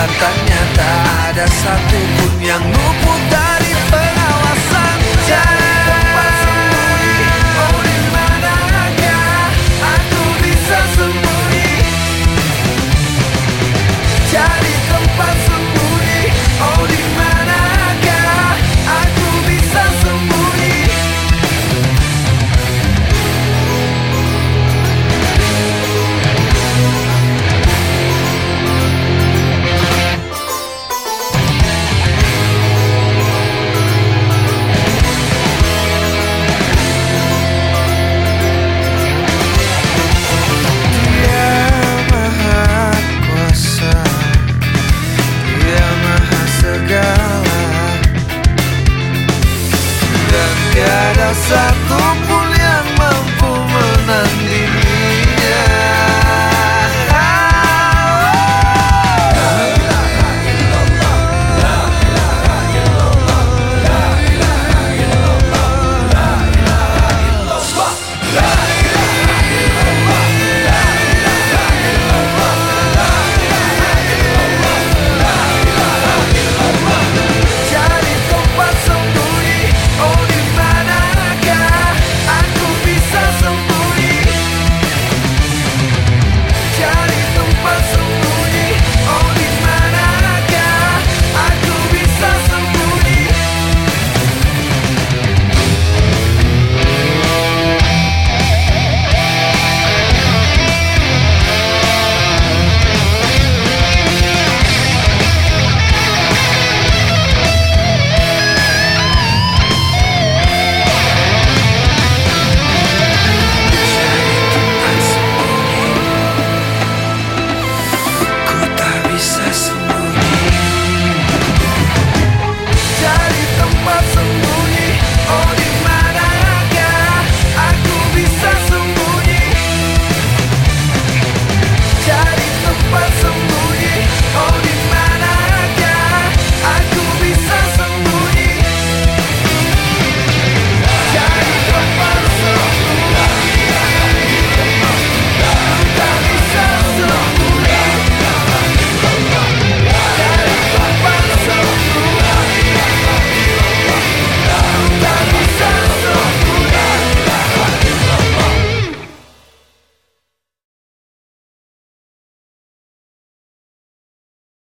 Ternyata Tak ada satupun yang luput aku